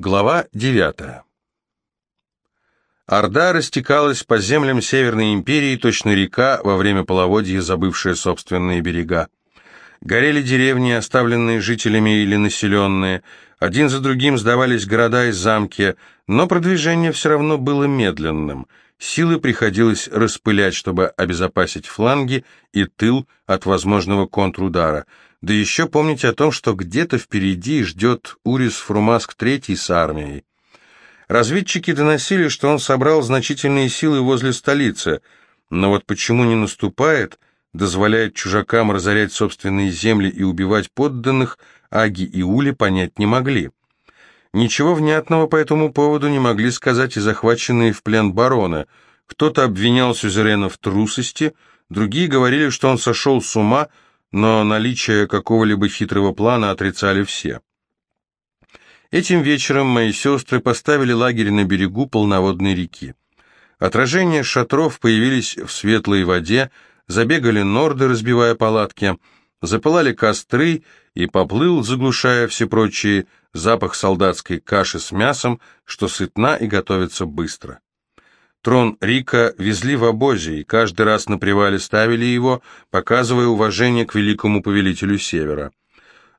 Глава 9. Орда растекалась по землям Северной империи, точно река, во время половодья забывшая собственные берега. Горели деревни, оставленные жителями или населенные, один за другим сдавались города и замки, но продвижение все равно было медленным. Силы приходилось распылять, чтобы обезопасить фланги и тыл от возможного контрудара – да еще помните о том, что где-то впереди ждет Урис Фрумаск III с армией. Разведчики доносили, что он собрал значительные силы возле столицы, но вот почему не наступает, дозволяет чужакам разорять собственные земли и убивать подданных, Аги и Ули понять не могли. Ничего внятного по этому поводу не могли сказать и захваченные в плен бароны. Кто-то обвинял Сюзерена в трусости, другие говорили, что он сошел с ума, но наличие какого-либо хитрого плана отрицали все. Этим вечером мои сестры поставили лагерь на берегу полноводной реки. Отражения шатров появились в светлой воде, забегали норды, разбивая палатки, запылали костры, и поплыл, заглушая все прочие, запах солдатской каши с мясом, что сытна и готовится быстро. Трон Рика везли в обозе, и каждый раз на привале ставили его, показывая уважение к великому повелителю Севера.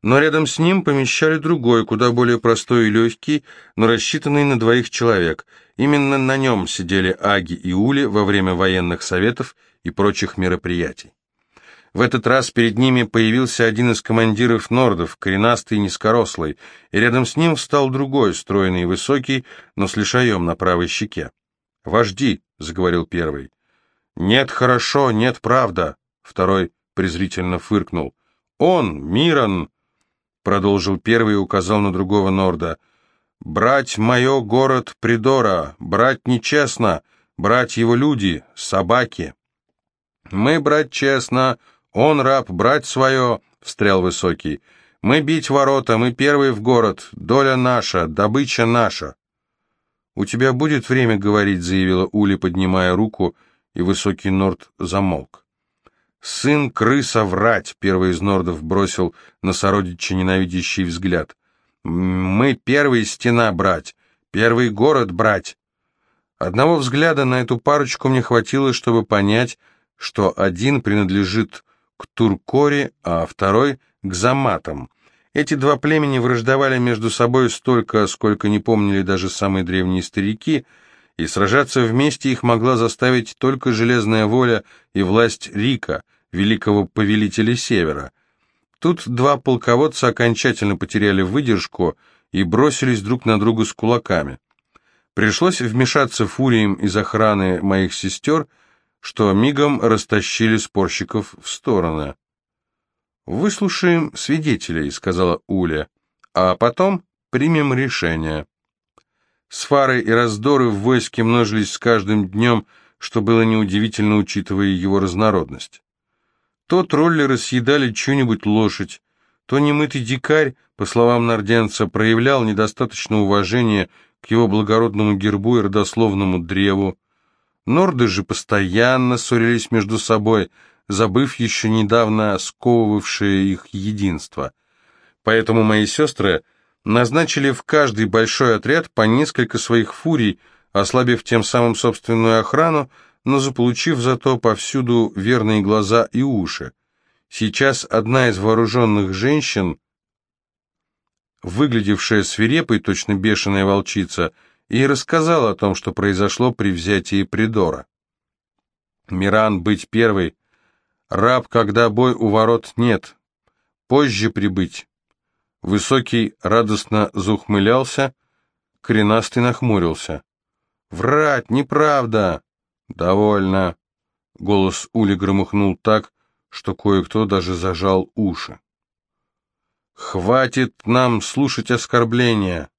Но рядом с ним помещали другой, куда более простой и легкий, но рассчитанный на двоих человек. Именно на нем сидели Аги и Ули во время военных советов и прочих мероприятий. В этот раз перед ними появился один из командиров нордов, коренастый и низкорослый, и рядом с ним встал другой, стройный и высокий, но с лишаем на правой щеке. «Вожди», — заговорил первый. «Нет, хорошо, нет, правда», — второй презрительно фыркнул. «Он, Мирон», — продолжил первый и указал на другого Норда. «Брать мое город Придора, брать нечестно, брать его люди, собаки». «Мы брать честно, он раб, брать свое», — встрял Высокий. «Мы бить ворота, мы первый в город, доля наша, добыча наша». «У тебя будет время говорить», — заявила Ули, поднимая руку, и высокий Норд замолк. «Сын крыса врать», — первый из Нордов бросил на сородича ненавидящий взгляд. «Мы первый стена брать, первый город брать». Одного взгляда на эту парочку мне хватило, чтобы понять, что один принадлежит к Туркоре, а второй — к Заматам. Эти два племени враждовали между собой столько, сколько не помнили даже самые древние старики, и сражаться вместе их могла заставить только железная воля и власть Рика, великого повелителя Севера. Тут два полководца окончательно потеряли выдержку и бросились друг на друга с кулаками. Пришлось вмешаться фуриям из охраны моих сестер, что мигом растащили спорщиков в стороны. «Выслушаем свидетелей», — сказала Уля, — «а потом примем решение». Сфары и раздоры в войске множились с каждым днем, что было неудивительно, учитывая его разнородность. То троллеры съедали чью-нибудь лошадь, то немытый дикарь, по словам норденца, проявлял недостаточно уважения к его благородному гербу и родословному древу. Норды же постоянно ссорились между собой — забыв еще недавно сковывавшее их единство. Поэтому мои сестры назначили в каждый большой отряд по несколько своих фурий, ослабив тем самым собственную охрану, но заполучив зато повсюду верные глаза и уши. Сейчас одна из вооруженных женщин, выглядевшая свирепой, точно бешеная волчица, и рассказала о том, что произошло при взятии Придора. Миран быть первой Раб, когда бой у ворот нет. Позже прибыть. Высокий радостно заухмылялся, коренастый нахмурился. «Врать, неправда!» «Довольно!» Голос Ули громыхнул так, что кое-кто даже зажал уши. «Хватит нам слушать оскорбления!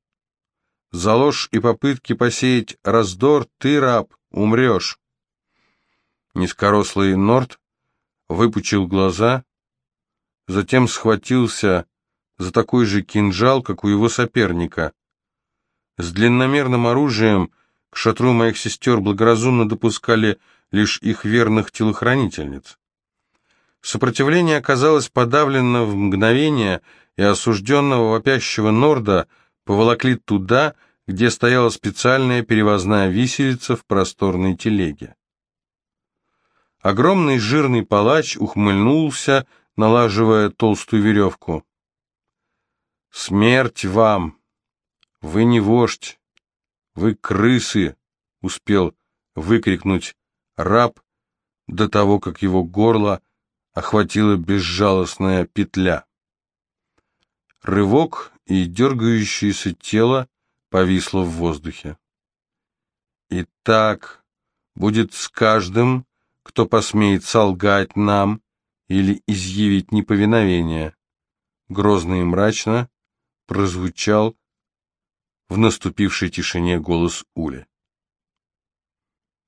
За ложь и попытки посеять раздор ты, раб, умрешь!» Низкорослый Норт выпучил глаза, затем схватился за такой же кинжал, как у его соперника. С длинномерным оружием к шатру моих сестер благоразумно допускали лишь их верных телохранительниц. Сопротивление оказалось подавлено в мгновение, и осужденного вопящего Норда поволокли туда, где стояла специальная перевозная виселица в просторной телеге. Огромный жирный палач ухмыльнулся, налаживая толстую веревку. «Смерть вам! Вы не вождь! Вы крысы!» — успел выкрикнуть раб до того, как его горло охватила безжалостная петля. Рывок и дергающееся тело повисло в воздухе. И так будет с каждым, кто посмеет солгать нам или изъявить неповиновение. Грозно и мрачно прозвучал в наступившей тишине голос Ули.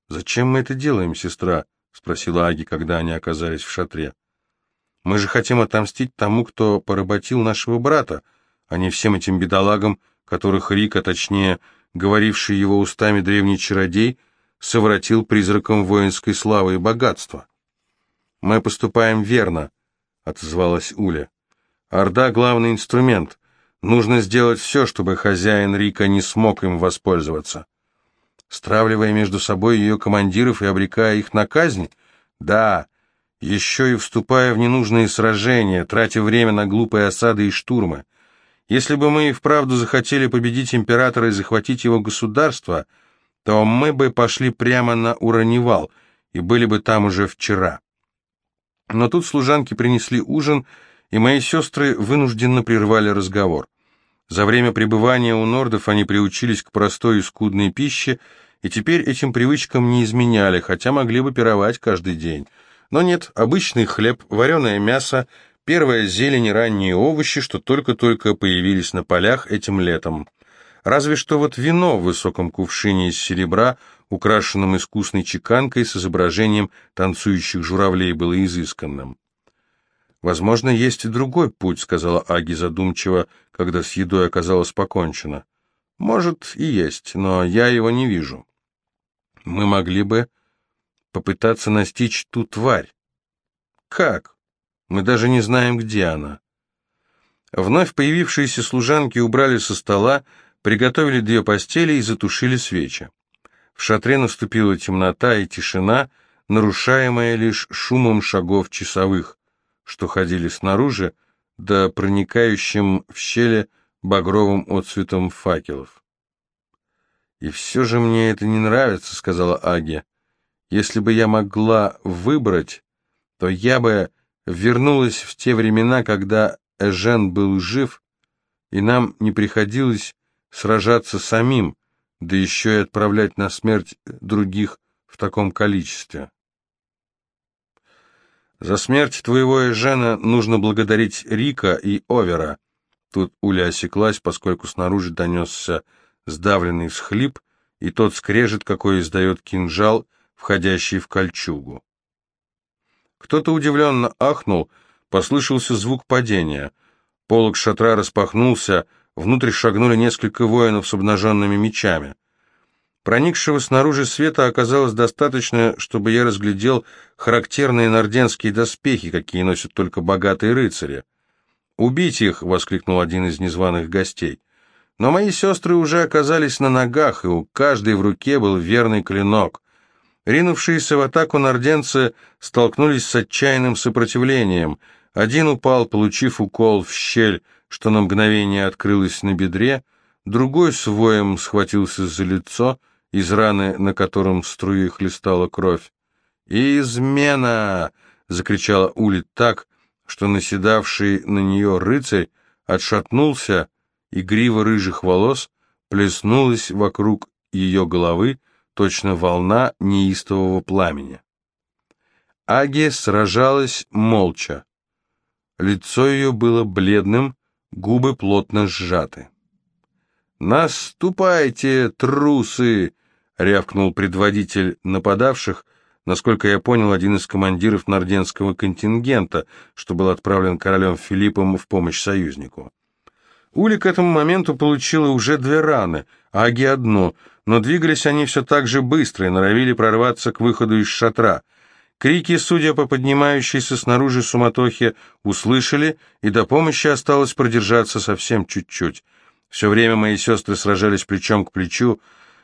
«Зачем мы это делаем, сестра?» — спросила Аги, когда они оказались в шатре. «Мы же хотим отомстить тому, кто поработил нашего брата, а не всем этим бедолагам, которых Рика, точнее, говоривший его устами древний чародей, совратил призраком воинской славы и богатства». «Мы поступаем верно», — отозвалась Уля. «Орда — главный инструмент. Нужно сделать все, чтобы хозяин Рика не смог им воспользоваться» стравливая между собой ее командиров и обрекая их на казнь? Да, еще и вступая в ненужные сражения, тратя время на глупые осады и штурмы. Если бы мы и вправду захотели победить императора и захватить его государство, то мы бы пошли прямо на Ураневал и были бы там уже вчера. Но тут служанки принесли ужин, и мои сестры вынужденно прервали разговор. За время пребывания у нордов они приучились к простой и скудной пище, и теперь этим привычкам не изменяли, хотя могли бы пировать каждый день. Но нет, обычный хлеб, вареное мясо, первая зелень и ранние овощи, что только-только появились на полях этим летом. Разве что вот вино в высоком кувшине из серебра, украшенном искусной чеканкой с изображением танцующих журавлей, было изысканным. «Возможно, есть и другой путь», — сказала Аги задумчиво, когда с едой оказалось покончено. «Может, и есть, но я его не вижу». Мы могли бы попытаться настичь ту тварь. Как? Мы даже не знаем, где она. Вновь появившиеся служанки убрали со стола, приготовили две постели и затушили свечи. В шатре наступила темнота и тишина, нарушаемая лишь шумом шагов часовых, что ходили снаружи, да проникающим в щели багровым отцветом факелов. «И все же мне это не нравится», — сказала Аги. «Если бы я могла выбрать, то я бы вернулась в те времена, когда Эжен был жив, и нам не приходилось сражаться самим, да еще и отправлять на смерть других в таком количестве». «За смерть твоего Эжена нужно благодарить Рика и Овера». Тут Уля осеклась, поскольку снаружи донесся сдавленный всхлип и тот скрежет, какой издает кинжал, входящий в кольчугу. Кто-то удивленно ахнул, послышался звук падения. Полок шатра распахнулся, внутрь шагнули несколько воинов с обнаженными мечами. Проникшего снаружи света оказалось достаточно, чтобы я разглядел характерные норденские доспехи, какие носят только богатые рыцари. «Убить их!» — воскликнул один из незваных гостей. Но мои сестры уже оказались на ногах, и у каждой в руке был верный клинок. Ринувшиеся в атаку норденцы столкнулись с отчаянным сопротивлением. Один упал, получив укол в щель, что на мгновение открылось на бедре, другой с воем схватился за лицо, из раны, на котором струей хлестала кровь. «Измена!» — закричала Ули так, что наседавший на нее рыцарь отшатнулся, и грива рыжих волос плеснулась вокруг ее головы, точно волна неистового пламени. Агия сражалась молча. Лицо ее было бледным, губы плотно сжаты. «Наступайте, трусы!» — рявкнул предводитель нападавших, насколько я понял, один из командиров норденского контингента, что был отправлен королем Филиппом в помощь союзнику. Ули к этому моменту получила уже две раны, Аги одну, но двигались они все так же быстро и норовили прорваться к выходу из шатра. Крики, судя по поднимающейся снаружи суматохе, услышали, и до помощи осталось продержаться совсем чуть-чуть. Все время мои сестры сражались плечом к плечу,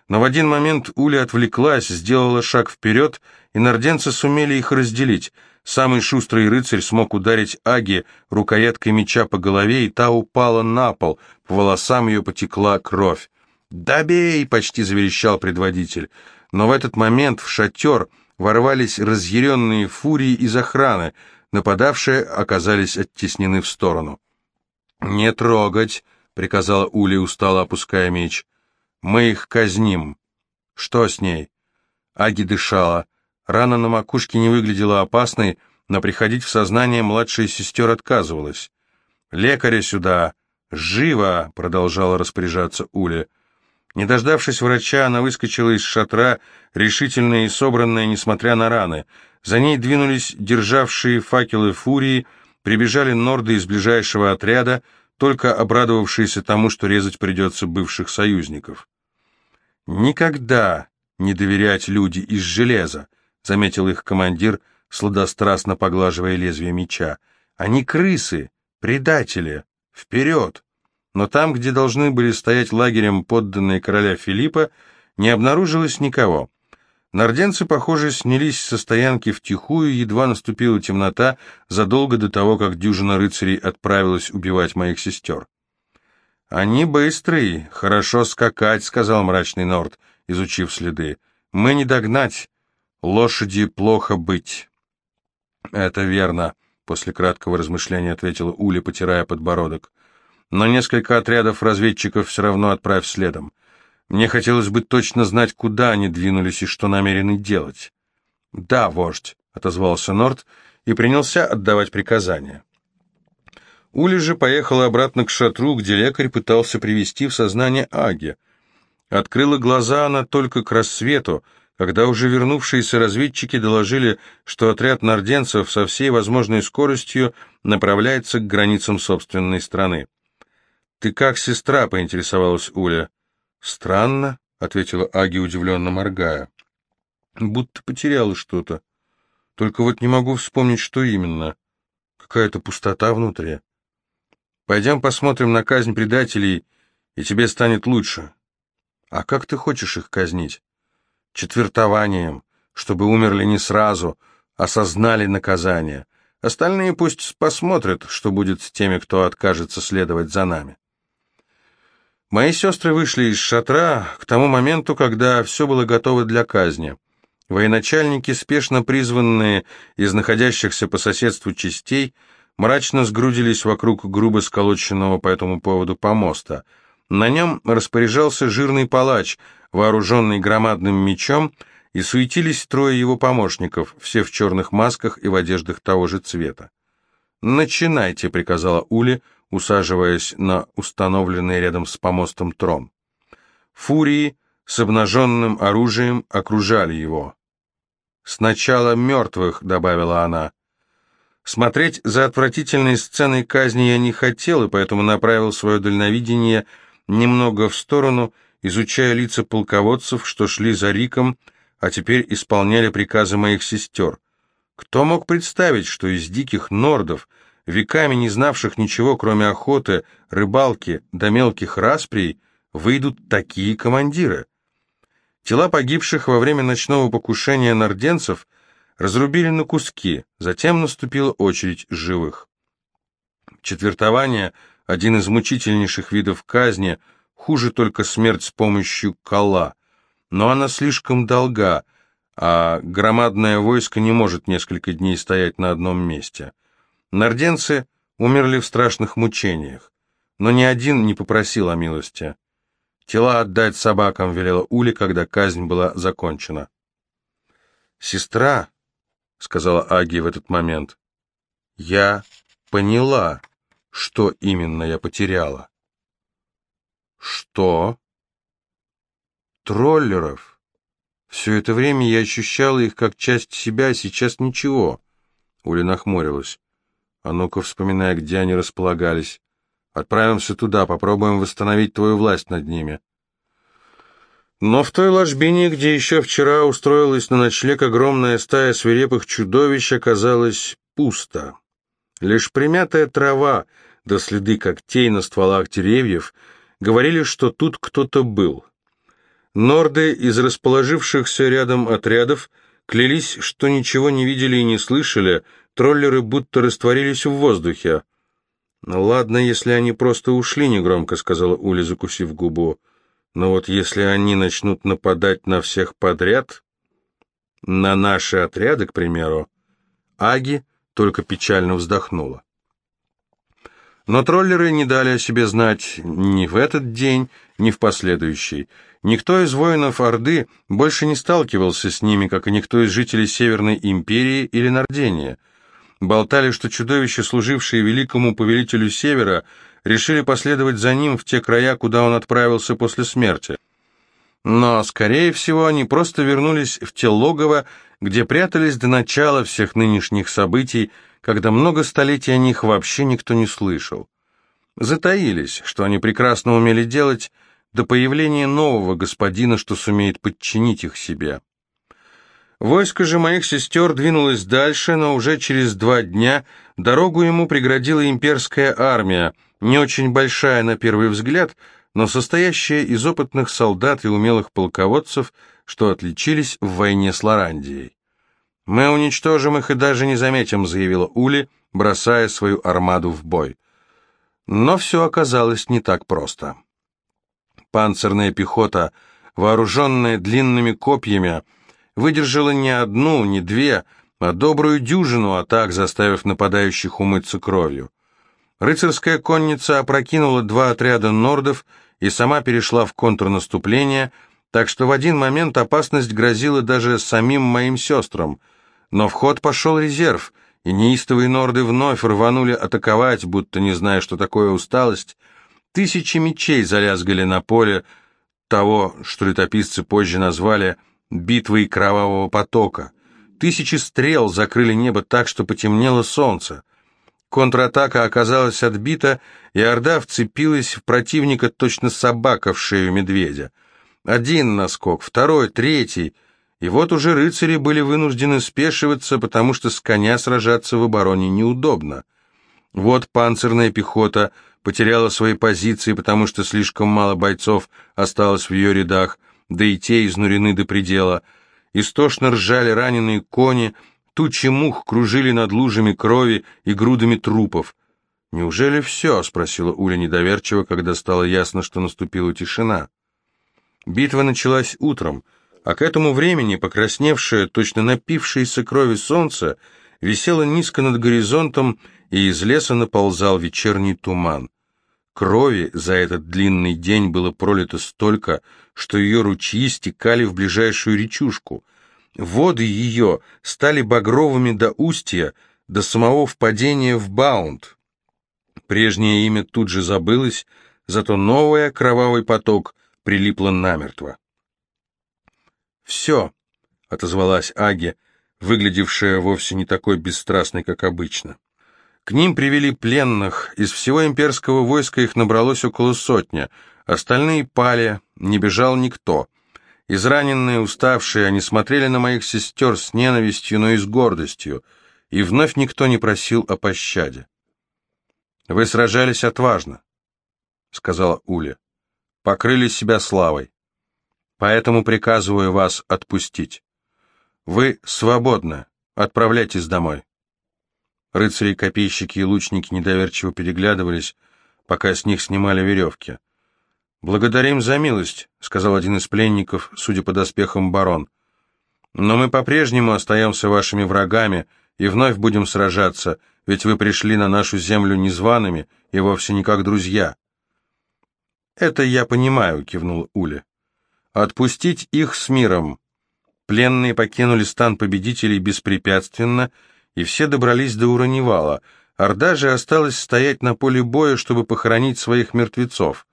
но в один момент Уля отвлеклась, сделала шаг вперед, и норденцы сумели их разделить. Самый шустрый рыцарь смог ударить Аги рукояткой меча по голове, и та упала на пол, по волосам ее потекла кровь. «Добей!» — почти заверещал предводитель. Но в этот момент в шатер ворвались разъяренные фурии из охраны, нападавшие оказались оттеснены в сторону. «Не трогать!» — приказала Ули, устало опуская меч. «Мы их казним». «Что с ней?» Аги дышала. Рана на макушке не выглядела опасной, но приходить в сознание младшая сестер отказывалась. «Лекаря сюда! Живо!» — продолжала распоряжаться Уля. Не дождавшись врача, она выскочила из шатра, решительная и собранная, несмотря на раны. За ней двинулись державшие факелы фурии, прибежали норды из ближайшего отряда, только обрадовавшиеся тому, что резать придется бывших союзников. «Никогда не доверять люди из железа», — заметил их командир, сладострастно поглаживая лезвие меча. «Они крысы, предатели. Вперед!» Но там, где должны были стоять лагерем подданные короля Филиппа, не обнаружилось никого. Норденцы, похоже, снялись со стоянки втихую, едва наступила темнота, задолго до того, как дюжина рыцарей отправилась убивать моих сестер. «Они быстрые, хорошо скакать», — сказал мрачный Норд, изучив следы. «Мы не догнать, лошади плохо быть». «Это верно», — после краткого размышления ответила Уля, потирая подбородок. «Но несколько отрядов разведчиков все равно отправь следом. Мне хотелось бы точно знать, куда они двинулись и что намерены делать. «Да, вождь», — отозвался Норт и принялся отдавать приказания. Ули же поехала обратно к шатру, где лекарь пытался привести в сознание Аги. Открыла глаза она только к рассвету, когда уже вернувшиеся разведчики доложили, что отряд норденцев со всей возможной скоростью направляется к границам собственной страны. «Ты как, сестра?» — поинтересовалась Уля. «Странно», — ответила Аги, удивленно моргая. «Будто потеряла что-то. Только вот не могу вспомнить, что именно. Какая-то пустота внутри. Пойдем посмотрим на казнь предателей, и тебе станет лучше. А как ты хочешь их казнить? Четвертованием, чтобы умерли не сразу, осознали наказание. Остальные пусть посмотрят, что будет с теми, кто откажется следовать за нами». Мои сестры вышли из шатра к тому моменту, когда все было готово для казни. Военачальники, спешно призванные из находящихся по соседству частей, мрачно сгрудились вокруг грубо сколоченного по этому поводу помоста. На нем распоряжался жирный палач, вооруженный громадным мечом, и суетились трое его помощников, все в черных масках и в одеждах того же цвета. «Начинайте», — приказала Ули, — усаживаясь на установленный рядом с помостом трон. Фурии с обнаженным оружием окружали его. «Сначала мертвых», — добавила она. Смотреть за отвратительной сценой казни я не хотел, и поэтому направил свое дальновидение немного в сторону, изучая лица полководцев, что шли за Риком, а теперь исполняли приказы моих сестер. Кто мог представить, что из диких нордов — веками не знавших ничего, кроме охоты, рыбалки да мелких расприй, выйдут такие командиры. Тела погибших во время ночного покушения норденцев разрубили на куски, затем наступила очередь живых. Четвертование – один из мучительнейших видов казни, хуже только смерть с помощью кола, но она слишком долга, а громадное войско не может несколько дней стоять на одном месте. Норденцы умерли в страшных мучениях, но ни один не попросил о милости. Тела отдать собакам велела Ули, когда казнь была закончена. «Сестра», — сказала Аги в этот момент, — «я поняла, что именно я потеряла». «Что?» «Троллеров. Все это время я ощущала их как часть себя, а сейчас ничего». Уля нахмурилась. А ну-ка, вспоминай, где они располагались. Отправимся туда, попробуем восстановить твою власть над ними. Но в той ложбине, где еще вчера устроилась на ночлег огромная стая свирепых чудовищ, оказалось пусто. Лишь примятая трава, да следы когтей на стволах деревьев, говорили, что тут кто-то был. Норды из расположившихся рядом отрядов клялись, что ничего не видели и не слышали, троллеры будто растворились в воздухе. «Ладно, если они просто ушли», — негромко сказала Уля, закусив губу. «Но вот если они начнут нападать на всех подряд, на наши отряды, к примеру...» Аги только печально вздохнула. Но троллеры не дали о себе знать ни в этот день, ни в последующий. Никто из воинов Орды больше не сталкивался с ними, как и никто из жителей Северной Империи или Нардения. Болтали, что чудовища, служившие великому повелителю Севера, решили последовать за ним в те края, куда он отправился после смерти. Но, скорее всего, они просто вернулись в те логово, где прятались до начала всех нынешних событий, когда много столетий о них вообще никто не слышал. Затаились, что они прекрасно умели делать, до появления нового господина, что сумеет подчинить их себе. Войско же моих сестер двинулось дальше, но уже через два дня дорогу ему преградила имперская армия, не очень большая на первый взгляд, но состоящая из опытных солдат и умелых полководцев, что отличились в войне с Лорандией. «Мы уничтожим их и даже не заметим», — заявила Ули, бросая свою армаду в бой. Но все оказалось не так просто. Панцирная пехота, вооруженная длинными копьями, выдержала не одну, не две, а добрую дюжину атак, заставив нападающих умыться кровью. Рыцарская конница опрокинула два отряда нордов и сама перешла в контрнаступление, так что в один момент опасность грозила даже самим моим сестрам. Но в ход пошел резерв, и неистовые норды вновь рванули атаковать, будто не зная, что такое усталость. Тысячи мечей залязгали на поле того, что летописцы позже назвали «битвой кровавого потока». Тысячи стрел закрыли небо так, что потемнело солнце. Контратака оказалась отбита, и Орда вцепилась в противника точно собака в шею медведя. Один наскок, второй, третий, и вот уже рыцари были вынуждены спешиваться, потому что с коня сражаться в обороне неудобно. Вот панцирная пехота потеряла свои позиции, потому что слишком мало бойцов осталось в ее рядах, да и те изнурены до предела. Истошно ржали раненые кони, Тучи мух кружили над лужами крови и грудами трупов. «Неужели все?» — спросила Уля недоверчиво, когда стало ясно, что наступила тишина. Битва началась утром, а к этому времени покрасневшее, точно напившееся крови солнце висело низко над горизонтом, и из леса наползал вечерний туман. Крови за этот длинный день было пролито столько, что ее ручьи стекали в ближайшую речушку — Воды ее стали багровыми до устья, до самого впадения в Баунд. Прежнее имя тут же забылось, зато новое, кровавый поток, прилипло намертво. «Все», — отозвалась Аги, выглядевшая вовсе не такой бесстрастной, как обычно. К ним привели пленных, из всего имперского войска их набралось около сотни, остальные пали, не бежал никто — Израненные, уставшие, они смотрели на моих сестер с ненавистью, но и с гордостью, и вновь никто не просил о пощаде. «Вы сражались отважно», — сказала Уля, — «покрыли себя славой, поэтому приказываю вас отпустить. Вы свободны, отправляйтесь домой». Рыцари, копейщики и лучники недоверчиво переглядывались, пока с них снимали веревки. «Благодарим за милость», — сказал один из пленников, судя по доспехам барон. «Но мы по-прежнему остаемся вашими врагами и вновь будем сражаться, ведь вы пришли на нашу землю незваными и вовсе не как друзья». «Это я понимаю», — кивнул Уля. «Отпустить их с миром». Пленные покинули стан победителей беспрепятственно, и все добрались до Ураневала. Орда же осталась стоять на поле боя, чтобы похоронить своих мертвецов.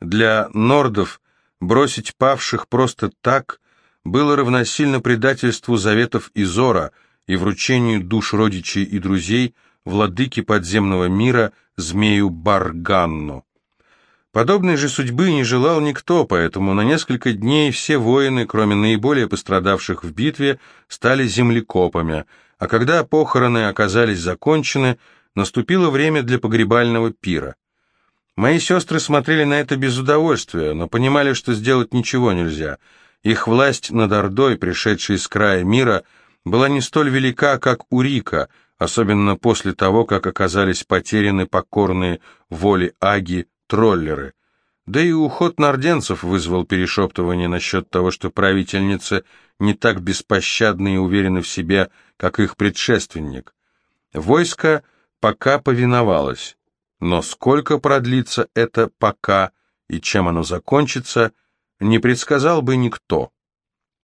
Для нордов бросить павших просто так было равносильно предательству заветов Изора и вручению душ родичей и друзей владыки подземного мира змею Барганну. Подобной же судьбы не желал никто, поэтому на несколько дней все воины, кроме наиболее пострадавших в битве, стали землекопами, а когда похороны оказались закончены, наступило время для погребального пира. Мои сестры смотрели на это без удовольствия, но понимали, что сделать ничего нельзя. Их власть над Ордой, пришедшей с края мира, была не столь велика, как у Рика, особенно после того, как оказались потеряны покорные воле Аги троллеры. Да и уход норденцев вызвал перешептывание насчет того, что правительницы не так беспощадны и уверены в себе, как их предшественник. Войско пока повиновалось, но сколько продлится это «пока» и чем оно закончится, не предсказал бы никто.